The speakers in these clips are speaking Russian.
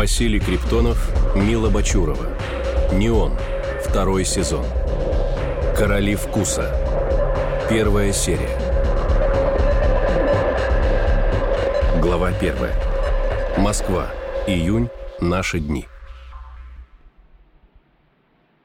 Василий Криптонов, Мила Бачурова. «Неон». Второй сезон. «Короли вкуса». Первая серия. Глава первая. Москва. Июнь. Наши дни.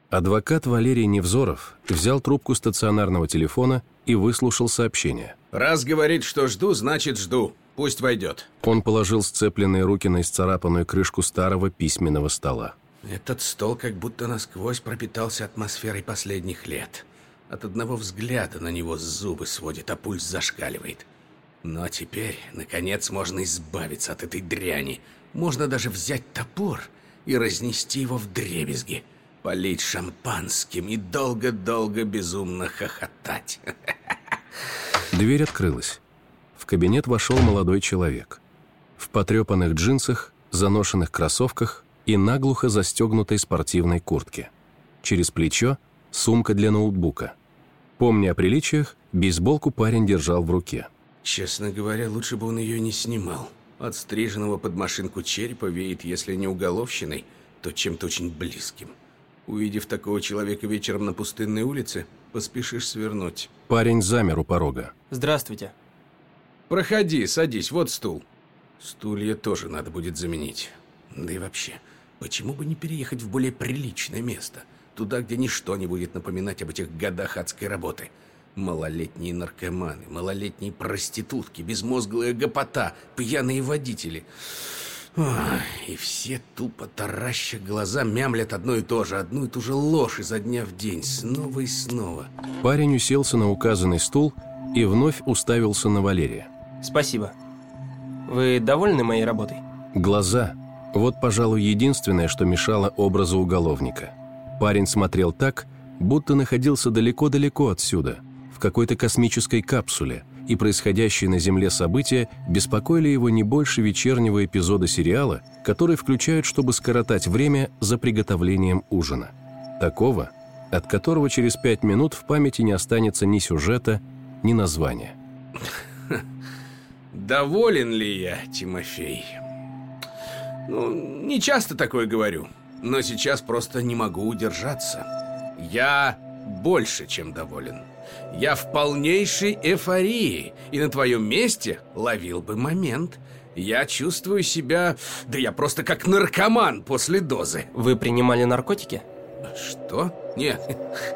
Адвокат Валерий Невзоров взял трубку стационарного телефона и выслушал сообщение. Раз говорит, что жду, значит жду. Пусть войдет. Он положил сцепленные руки на исцарапанную крышку старого письменного стола. Этот стол как будто насквозь пропитался атмосферой последних лет. От одного взгляда на него зубы сводит, а пульс зашкаливает. Но теперь, наконец, можно избавиться от этой дряни. Можно даже взять топор и разнести его в дребезги полить шампанским и долго-долго безумно хохотать. Дверь открылась. В кабинет вошел молодой человек. В потрепанных джинсах, заношенных кроссовках и наглухо застегнутой спортивной куртке. Через плечо сумка для ноутбука. Помня о приличиях, бейсболку парень держал в руке. Честно говоря, лучше бы он ее не снимал. От стриженного под машинку черепа веет, если не уголовщиной, то чем-то очень близким. Увидев такого человека вечером на пустынной улице, поспешишь свернуть. Парень замер у порога. Здравствуйте. Проходи, садись, вот стул. Стулья тоже надо будет заменить. Да и вообще, почему бы не переехать в более приличное место? Туда, где ничто не будет напоминать об этих годах адской работы. Малолетние наркоманы, малолетние проститутки, безмозглая гопота, пьяные водители. Ой, и все тупо тараща глаза мямлят одно и то же, одну и ту же ложь изо дня в день, снова и снова. Парень уселся на указанный стул и вновь уставился на Валерия. Спасибо. Вы довольны моей работой? Глаза – вот, пожалуй, единственное, что мешало образу уголовника. Парень смотрел так, будто находился далеко-далеко отсюда, в какой-то космической капсуле – и происходящие на Земле события беспокоили его не больше вечернего эпизода сериала, который включают, чтобы скоротать время за приготовлением ужина. Такого, от которого через пять минут в памяти не останется ни сюжета, ни названия. Доволен ли я, Тимофей? Ну, не часто такое говорю, но сейчас просто не могу удержаться. Я больше, чем доволен. Я в полнейшей эйфории, и на твоем месте ловил бы момент. Я чувствую себя... Да я просто как наркоман после дозы. Вы принимали наркотики? Что? Нет.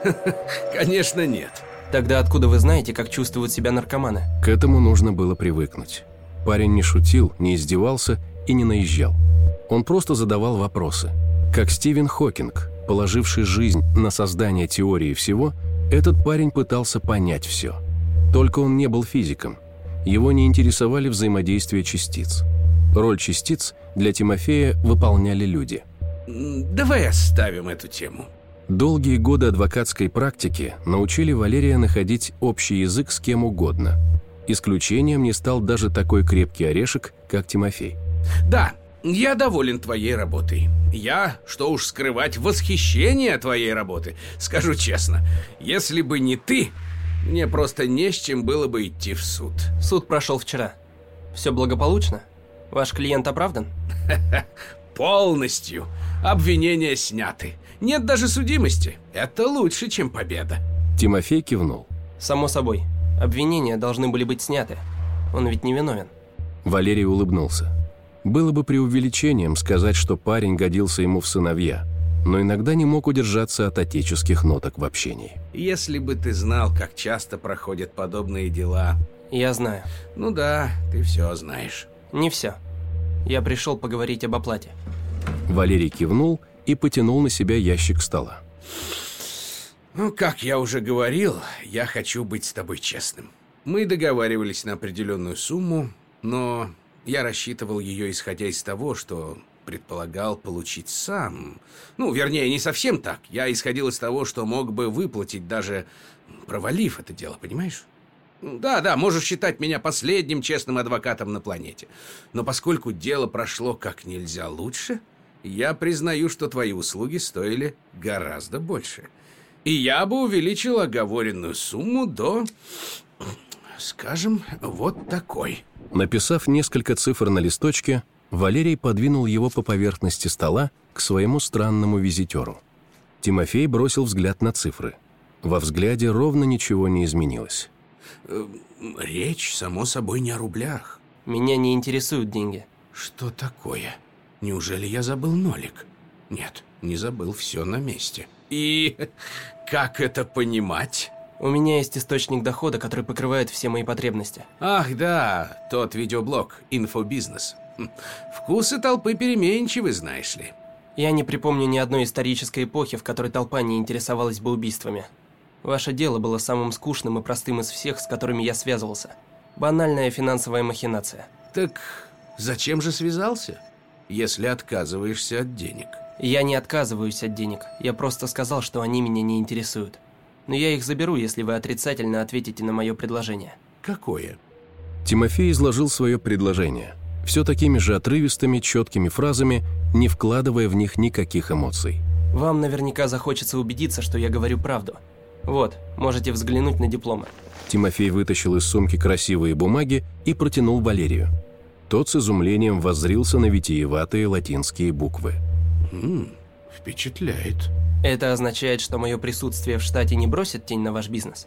Конечно, нет. Тогда откуда вы знаете, как чувствуют себя наркоманы? К этому нужно было привыкнуть. Парень не шутил, не издевался и не наезжал. Он просто задавал вопросы. Как Стивен Хокинг, положивший жизнь на создание теории всего, этот парень пытался понять все. Только он не был физиком. Его не интересовали взаимодействия частиц. Роль частиц для Тимофея выполняли люди. Давай оставим эту тему. Долгие годы адвокатской практики научили Валерия находить общий язык с кем угодно. Исключением не стал даже такой крепкий орешек, как Тимофей. Да, я доволен твоей работой. Я, что уж скрывать, восхищение твоей работы. Скажу честно, если бы не ты, мне просто не с чем было бы идти в суд. Суд прошел вчера. Все благополучно? Ваш клиент оправдан? Полностью. Обвинения сняты. Нет даже судимости. Это лучше, чем победа. Тимофей кивнул. Само собой. Обвинения должны были быть сняты. Он ведь не виновен. Валерий улыбнулся. Было бы преувеличением сказать, что парень годился ему в сыновья, но иногда не мог удержаться от отеческих ноток в общении. Если бы ты знал, как часто проходят подобные дела... Я знаю. Ну да, ты все знаешь. Не все. Я пришел поговорить об оплате. Валерий кивнул и потянул на себя ящик стола. Ну, как я уже говорил, я хочу быть с тобой честным. Мы договаривались на определенную сумму, но я рассчитывал ее, исходя из того, что предполагал получить сам. Ну, вернее, не совсем так. Я исходил из того, что мог бы выплатить, даже провалив это дело, понимаешь? Да, да, можешь считать меня последним честным адвокатом на планете. Но поскольку дело прошло как нельзя лучше, я признаю, что твои услуги стоили гораздо больше. И я бы увеличил оговоренную сумму до, скажем, вот такой. Написав несколько цифр на листочке, Валерий подвинул его по поверхности стола к своему странному визитеру. Тимофей бросил взгляд на цифры. Во взгляде ровно ничего не изменилось. Э, речь, само собой, не о рублях. Меня не интересуют деньги. Что такое? Неужели я забыл нолик? Нет, не забыл, все на месте. И как это понимать? У меня есть источник дохода, который покрывает все мои потребности. Ах, да, тот видеоблог «Инфобизнес». Хм, вкусы толпы переменчивы, знаешь ли. Я не припомню ни одной исторической эпохи, в которой толпа не интересовалась бы убийствами. Ваше дело было самым скучным и простым из всех, с которыми я связывался. Банальная финансовая махинация. Так зачем же связался, если отказываешься от денег? Я не отказываюсь от денег. Я просто сказал, что они меня не интересуют но я их заберу, если вы отрицательно ответите на мое предложение». «Какое?» Тимофей изложил свое предложение. Все такими же отрывистыми, четкими фразами, не вкладывая в них никаких эмоций. «Вам наверняка захочется убедиться, что я говорю правду. Вот, можете взглянуть на дипломы». Тимофей вытащил из сумки красивые бумаги и протянул Валерию. Тот с изумлением воззрился на витиеватые латинские буквы. «Ммм, впечатляет». Это означает, что мое присутствие в штате не бросит тень на ваш бизнес?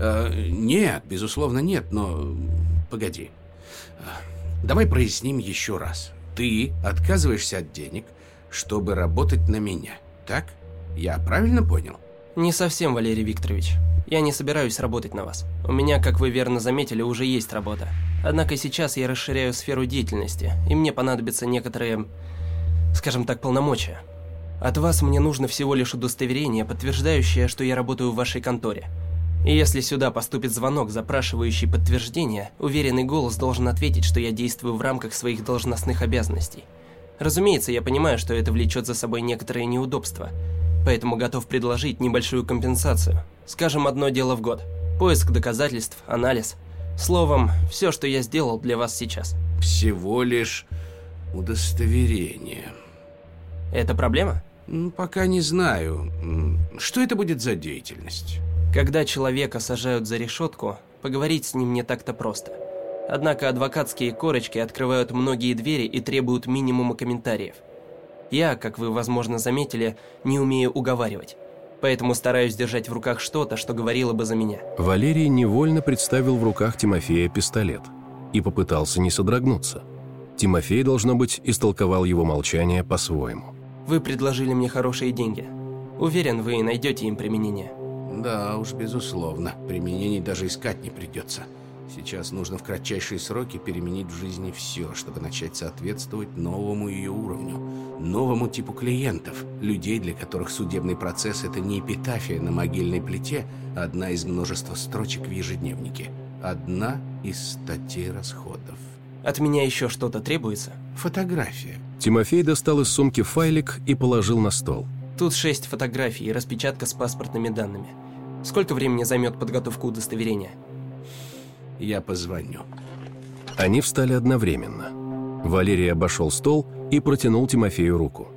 Э, нет, безусловно нет, но... Погоди. Э, давай проясним еще раз. Ты отказываешься от денег, чтобы работать на меня, так? Я правильно понял? Не совсем, Валерий Викторович. Я не собираюсь работать на вас. У меня, как вы верно заметили, уже есть работа. Однако сейчас я расширяю сферу деятельности, и мне понадобятся некоторые, скажем так, полномочия. От вас мне нужно всего лишь удостоверение, подтверждающее, что я работаю в вашей конторе. И если сюда поступит звонок, запрашивающий подтверждение, уверенный голос должен ответить, что я действую в рамках своих должностных обязанностей. Разумеется, я понимаю, что это влечет за собой некоторые неудобства, поэтому готов предложить небольшую компенсацию. Скажем, одно дело в год. Поиск доказательств, анализ. Словом, все, что я сделал для вас сейчас. Всего лишь удостоверение. Это проблема? Пока не знаю. Что это будет за деятельность? Когда человека сажают за решетку, поговорить с ним не так-то просто. Однако адвокатские корочки открывают многие двери и требуют минимума комментариев. Я, как вы, возможно, заметили, не умею уговаривать. Поэтому стараюсь держать в руках что-то, что говорило бы за меня. Валерий невольно представил в руках Тимофея пистолет и попытался не содрогнуться. Тимофей, должно быть, истолковал его молчание по-своему. Вы предложили мне хорошие деньги. Уверен, вы найдете им применение. Да уж, безусловно. Применений даже искать не придется. Сейчас нужно в кратчайшие сроки переменить в жизни все, чтобы начать соответствовать новому ее уровню, новому типу клиентов, людей, для которых судебный процесс – это не эпитафия на могильной плите, а одна из множества строчек в ежедневнике, одна из статей расходов. От меня еще что-то требуется? Фотография. Тимофей достал из сумки файлик и положил на стол. Тут шесть фотографий и распечатка с паспортными данными. Сколько времени займет подготовка удостоверения? Я позвоню. Они встали одновременно. Валерий обошел стол и протянул Тимофею руку.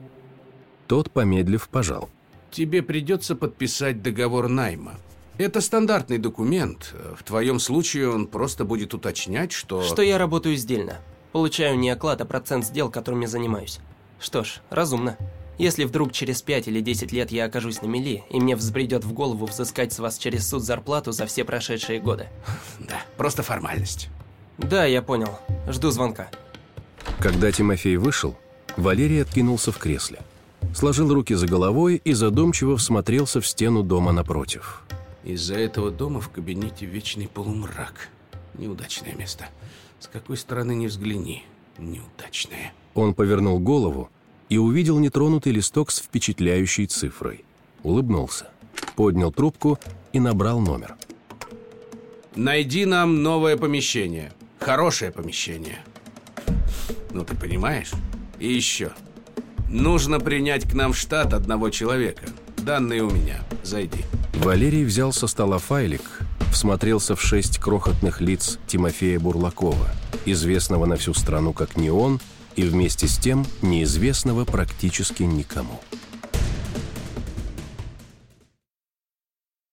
Тот, помедлив, пожал. Тебе придется подписать договор найма. Это стандартный документ. В твоем случае он просто будет уточнять, что... Что я работаю сдельно. Получаю не оклад, а процент сдел, которыми занимаюсь. Что ж, разумно. Если вдруг через 5 или 10 лет я окажусь на мели, и мне взбредет в голову взыскать с вас через суд зарплату за все прошедшие годы. Да, просто формальность. Да, я понял. Жду звонка. Когда Тимофей вышел, Валерий откинулся в кресле. Сложил руки за головой и задумчиво всмотрелся в стену дома напротив. Из-за этого дома в кабинете вечный полумрак. Неудачное место. С какой стороны не взгляни, неудачное. Он повернул голову и увидел нетронутый листок с впечатляющей цифрой. Улыбнулся, поднял трубку и набрал номер. «Найди нам новое помещение. Хорошее помещение. Ну, ты понимаешь? И еще. Нужно принять к нам в штат одного человека. Данные у меня. Зайди». Валерий взял со стола файлик, всмотрелся в шесть крохотных лиц Тимофея Бурлакова, известного на всю страну как не он, и вместе с тем неизвестного практически никому.